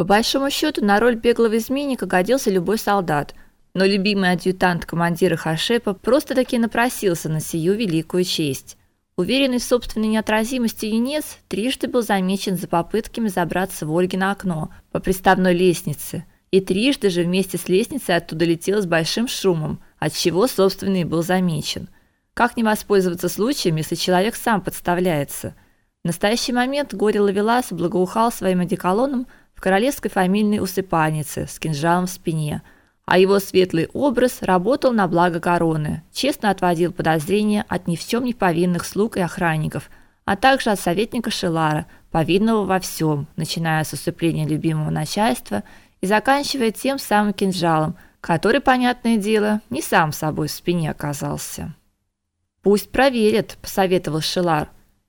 По большому счету на роль беглого изменника годился любой солдат, но любимый адъютант командира Хашепа просто-таки напросился на сию великую честь. Уверенный в собственной неотразимости юнец трижды был замечен за попытками забраться в Ольгино окно по приставной лестнице, и трижды же вместе с лестницей оттуда летел с большим шумом, от чего собственный был замечен. Как не воспользоваться случаем, если человек сам подставляется? В настоящий момент Горе Лавелас благоухал своим одеколоном в королевской фамильной усыпальнице с кинжалом в спине – а его светлый образ работал на благо короны, честно отводил подозрения от ни в чем не повинных слуг и охранников, а также от советника Шелара, повинного во всем, начиная с усыпления любимого начальства и заканчивая тем самым кинжалом, который, понятное дело, не сам собой в спине оказался. Пусть проверят, посоветовал Шелар.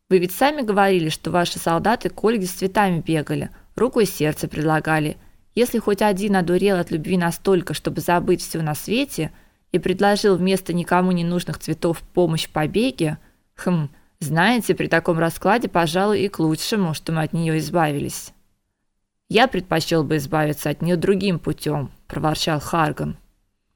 Вы ведь сами говорили, что ваши солдаты к Ольге с цветами бегали, руку и сердце предлагали. Если хоть один одурел от любви настолько, чтобы забыть все на свете, и предложил вместо никому не нужных цветов помощь в побеге, хм, знаете, при таком раскладе, пожалуй, и к лучшему, что мы от нее избавились. Я предпочел бы избавиться от нее другим путем, проворчал Харган.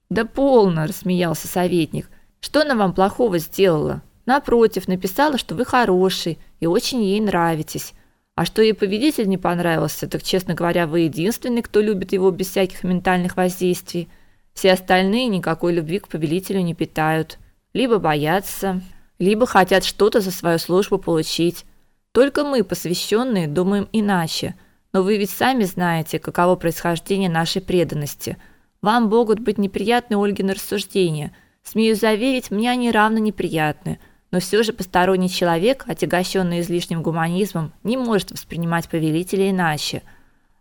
Да полно, рассмеялся советник. Что она вам плохого сделала? Напротив, написала, что вы хороший и очень ей нравитесь. А что ей победитель не понравился, так, честно говоря, вы единственный, кто любит его без всяких ментальных воздействий. Все остальные никакой любви к повелителю не питают. Либо боятся, либо хотят что-то за свою службу получить. Только мы, посвященные, думаем иначе. Но вы ведь сами знаете, каково происхождение нашей преданности. Вам могут быть неприятны Ольгины рассуждения. Смею заверить, мне они равно неприятны – но все же посторонний человек, отягощенный излишним гуманизмом, не может воспринимать повелителя иначе.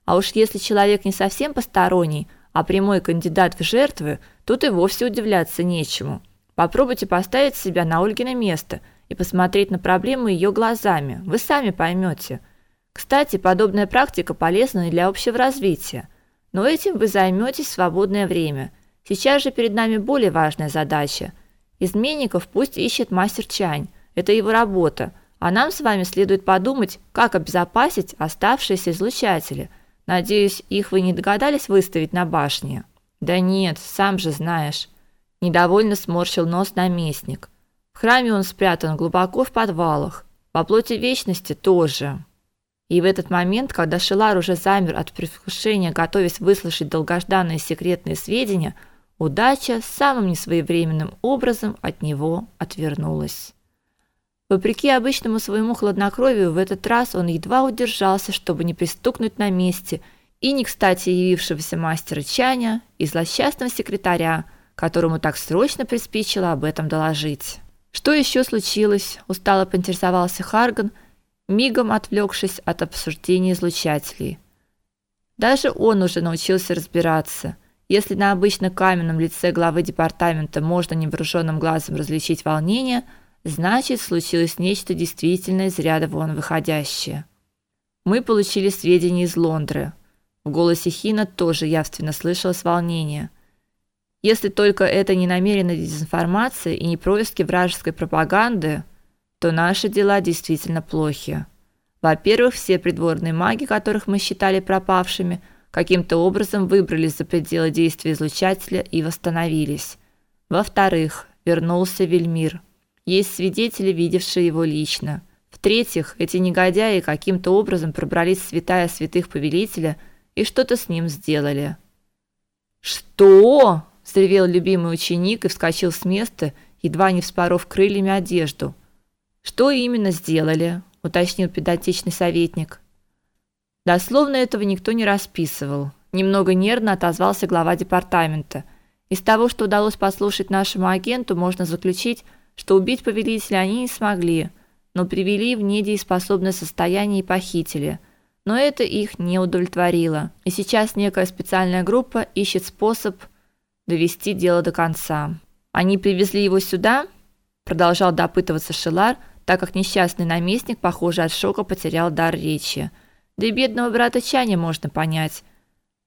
А уж если человек не совсем посторонний, а прямой кандидат в жертвы, тут и вовсе удивляться нечему. Попробуйте поставить себя на Ольгино место и посмотреть на проблему ее глазами. Вы сами поймете. Кстати, подобная практика полезна и для общего развития. Но этим вы займетесь в свободное время. Сейчас же перед нами более важная задача – Изменников пусть ищет мастер Чань. Это его работа. А нам с вами следует подумать, как обезопасить оставшиеся излучатели. Надеюсь, их вы не догадались выставить на башне. Да нет, сам же знаешь. Недовольно сморщил нос наместник. В храме он спрятан глубоко в подвалах. По плоти вечности тоже. И в этот момент, когда Шилар уже замер от предвкушения, готовясь выслушать долгожданные секретные сведения, Удача самым несвоевременным образом от него отвернулась. Вопреки обычному своему хладнокровию, в этот раз он едва удержался, чтобы не пристукнуть на месте и не кстати явившегося мастера Чаня и злосчастного секретаря, которому так срочно приспичило об этом доложить. Что еще случилось? устало поинтересовался Харган, мигом отвлекшись от обсуждения излучателей. Даже он уже научился разбираться – если на обычно каменном лице главы департамента можно невооруженным глазом различить волнение, значит, случилось нечто действительно из ряда вон выходящее. Мы получили сведения из Лондры. В голосе Хина тоже явственно слышалось волнение. Если только это не намеренная дезинформация и не происки вражеской пропаганды, то наши дела действительно плохи. Во-первых, все придворные маги, которых мы считали пропавшими – каким-то образом выбрались за пределы действия излучателя и восстановились. Во-вторых, вернулся Вельмир. Есть свидетели, видевшие его лично. В-третьих, эти негодяи каким-то образом пробрались в святая святых повелителя и что-то с ним сделали. «Что?» – взревел любимый ученик и вскочил с места, едва не вспоров крыльями одежду. «Что именно сделали?» – уточнил педантичный советник. Дословно этого никто не расписывал. Немного нервно отозвался глава департамента. Из того, что удалось послушать нашему агенту, можно заключить, что убить повелителя они не смогли, но привели в недееспособное состояние и похитили. Но это их не удовлетворило. И сейчас некая специальная группа ищет способ довести дело до конца. Они привезли его сюда, продолжал допытываться Шилар, так как несчастный наместник, похоже, от шока потерял дар речи. Да и бедного брата Чаня можно понять.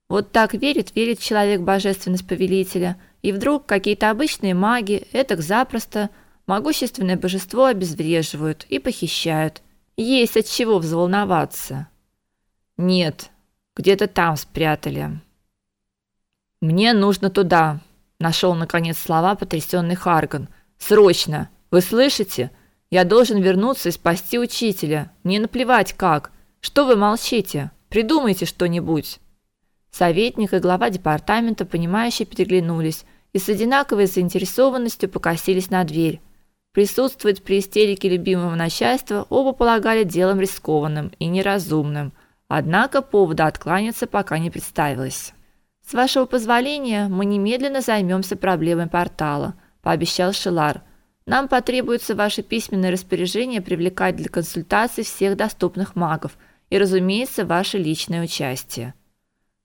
Вот так верит, верит человек божественность повелителя, и вдруг какие-то обычные маги, этак запросто, могущественное божество обезвреживают и похищают. Есть от чего взволноваться. Нет, Где-то там спрятали. Мне нужно туда, нашел наконец слова потрясенный Харган. Срочно. Вы слышите? Я должен вернуться и спасти учителя. Мне наплевать как. Что вы молчите? Придумайте что-нибудь. Советник и глава департамента понимающе переглянулись и с одинаковой заинтересованностью покосились на дверь. Присутствовать при истерике любимого начальства оба полагали делом рискованным и неразумным. Однако повода откланяться пока не представилось. С вашего позволения, мы немедленно займемся проблемой портала, пообещал Шилар. Нам потребуется ваше письменное распоряжение привлекать для консультаций всех доступных магов и, разумеется, ваше личное участие.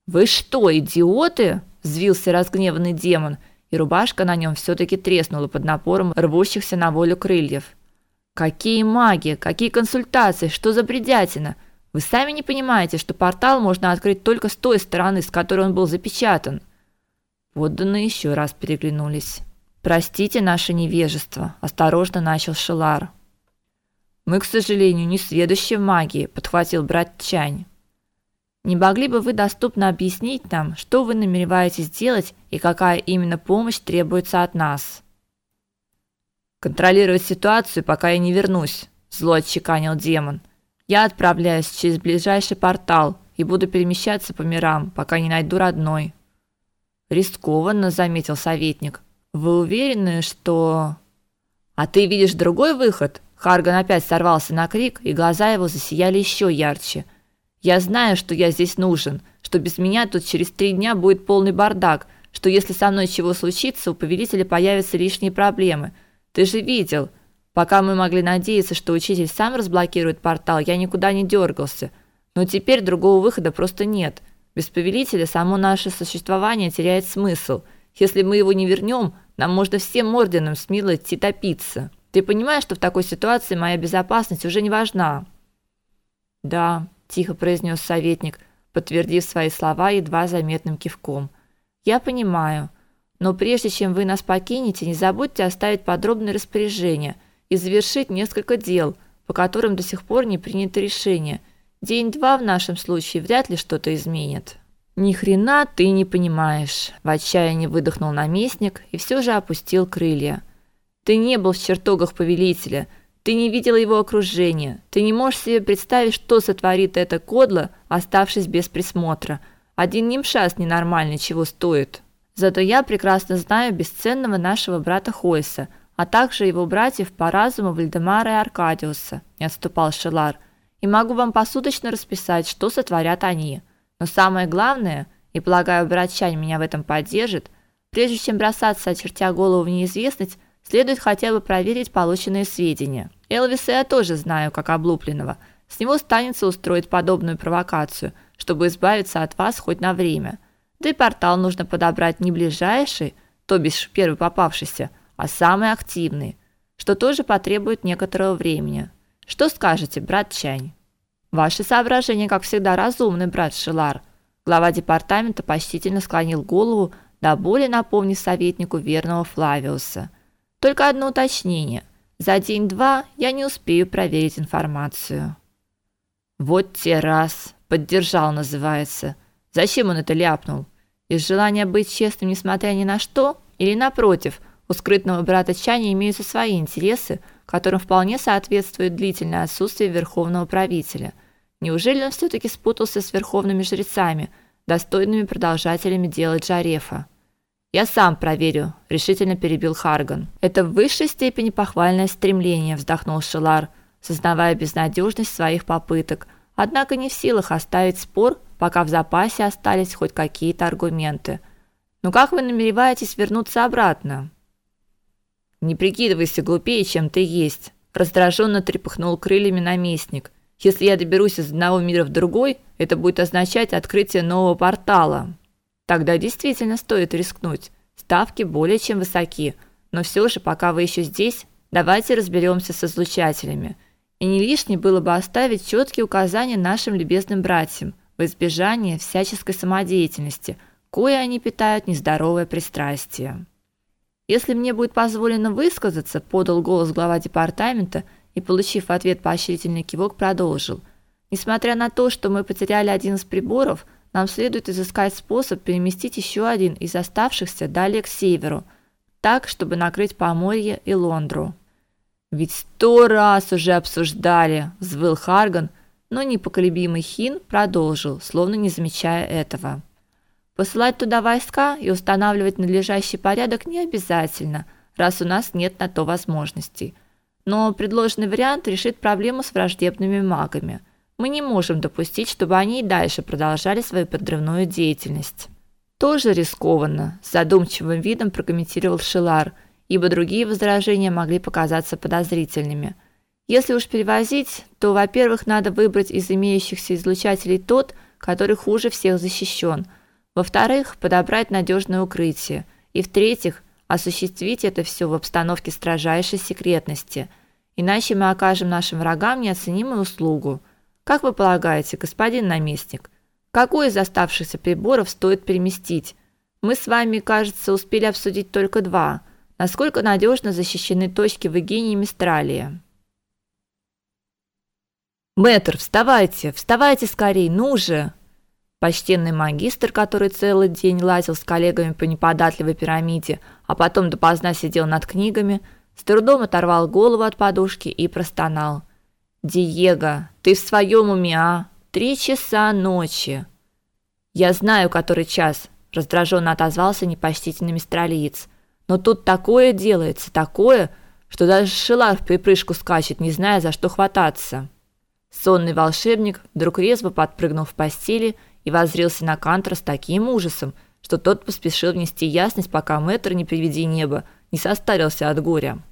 Вы что, идиоты? взвился разгневанный демон и рубашка на нем все таки треснула под напором рвущихся на волю крыльев. Какие маги, какие консультации, что за бредятина? Вы сами не понимаете, что портал можно открыть только с той стороны, с которой он был запечатан. Подданные еще раз переглянулись. Простите наше невежество, осторожно начал Шилар. Мы, к сожалению, не сведущи в магии, подхватил брат Чань. Не могли бы вы доступно объяснить нам, что вы намереваетесь делать и какая именно помощь требуется от нас? Контролировать ситуацию, пока я не вернусь, зло отчеканил демон. Я отправляюсь через ближайший портал и буду перемещаться по мирам, пока не найду родной. Рискованно, заметил советник. Вы уверены, что А ты видишь другой выход? Харган опять сорвался на крик, и глаза его засияли еще ярче. Я знаю, что я здесь нужен, что без меня тут через три дня будет полный бардак, что если со мной чего случится, у повелителя появятся лишние проблемы. Ты же видел, пока мы могли надеяться, что учитель сам разблокирует портал, я никуда не дергался. Но теперь другого выхода просто нет. Без повелителя само наше существование теряет смысл. Если мы его не вернем, нам можно всем орденам смело идти топиться. Ты понимаешь, что в такой ситуации моя безопасность уже не важна? Да, тихо произнес советник, подтвердив свои слова едва заметным кивком. Я понимаю, но прежде чем вы нас покинете, не забудьте оставить подробное распоряжение и завершить несколько дел, по которым до сих пор не принято решение. День-два в нашем случае вряд ли что-то изменит. Ни хрена ты не понимаешь, в отчаянии выдохнул наместник и все же опустил крылья. Ты не был в чертогах повелителя. Ты не видел его окружения. Ты не можешь себе представить, что сотворит это кодло, оставшись без присмотра. Один нимшас ненормальный чего стоит. Зато я прекрасно знаю бесценного нашего брата Хойса, а также его братьев по разуму Вальдемара и Аркадиуса, не отступал Шелар. И могу вам посуточно расписать, что сотворят они. Но самое главное, и полагаю, брат Чань меня в этом поддержит, прежде чем бросаться, очертя голову в неизвестность, Следует хотя бы проверить полученные сведения. Элвиса я тоже знаю, как облупленного. С него станется устроить подобную провокацию, чтобы избавиться от вас хоть на время. Да и портал нужно подобрать не ближайший, то бишь первый попавшийся, а самый активный, что тоже потребует некоторого времени. Что скажете, брат Чань? Ваши соображения, как всегда, разумны, брат Шилар. Глава департамента почтительно склонил голову, до боли напомнив советнику верного Флавиуса – только одно уточнение. За день-два я не успею проверить информацию. Вот те раз, поддержал называется. Зачем он это ляпнул? Из желания быть честным, несмотря ни на что, или напротив, у скрытного брата Чани имеются свои интересы, которым вполне соответствует длительное отсутствие верховного правителя. Неужели он все таки спутался с верховными жрецами, достойными продолжателями дела Джарефа? Я сам проверю, решительно перебил Харган. Это в высшей степени похвальное стремление, вздохнул Шилар, сознавая безнадежность своих попыток, однако не в силах оставить спор, пока в запасе остались хоть какие-то аргументы. Ну как вы намереваетесь вернуться обратно? Не прикидывайся глупее, чем ты есть, раздраженно трепыхнул крыльями наместник. Если я доберусь из одного мира в другой, это будет означать открытие нового портала. Тогда действительно стоит рискнуть. Ставки более чем высоки, но все же, пока вы еще здесь, давайте разберемся с излучателями. И не лишне было бы оставить четкие указания нашим любезным братьям в избежание всяческой самодеятельности, кое они питают нездоровое пристрастие. Если мне будет позволено высказаться, подал голос глава департамента и, получив ответ поощрительный кивок, продолжил: Несмотря на то, что мы потеряли один из приборов, нам следует изыскать способ переместить еще один из оставшихся далее к северу, так, чтобы накрыть Поморье и Лондру. Ведь сто раз уже обсуждали, взвыл Харган, но непоколебимый Хин продолжил, словно не замечая этого. Посылать туда войска и устанавливать надлежащий порядок не обязательно, раз у нас нет на то возможностей. Но предложенный вариант решит проблему с враждебными магами – мы не можем допустить, чтобы они и дальше продолжали свою подрывную деятельность. Тоже рискованно, с задумчивым видом прокомментировал Шилар, ибо другие возражения могли показаться подозрительными. Если уж перевозить, то, во-первых, надо выбрать из имеющихся излучателей тот, который хуже всех защищен. Во-вторых, подобрать надежное укрытие. И в-третьих, осуществить это все в обстановке строжайшей секретности. Иначе мы окажем нашим врагам неоценимую услугу – как вы полагаете, господин наместник, какой из оставшихся приборов стоит переместить? Мы с вами, кажется, успели обсудить только два. Насколько надежно защищены точки в Эгине и Мистралии? Мэтр, вставайте, вставайте скорей, ну же. Почтенный магистр, который целый день лазил с коллегами по неподатливой пирамиде, а потом допоздна сидел над книгами, с трудом оторвал голову от подушки и простонал: Диего, ты в своем уме, а? Три часа ночи. Я знаю, который час, раздраженно отозвался непочтительный мистралиец. Но тут такое делается, такое, что даже Шилар в припрыжку скачет, не зная, за что хвататься. Сонный волшебник вдруг резво подпрыгнул в постели и воззрился на Кантра с таким ужасом, что тот поспешил внести ясность, пока мэтр, не приведи небо, не состарился от горя.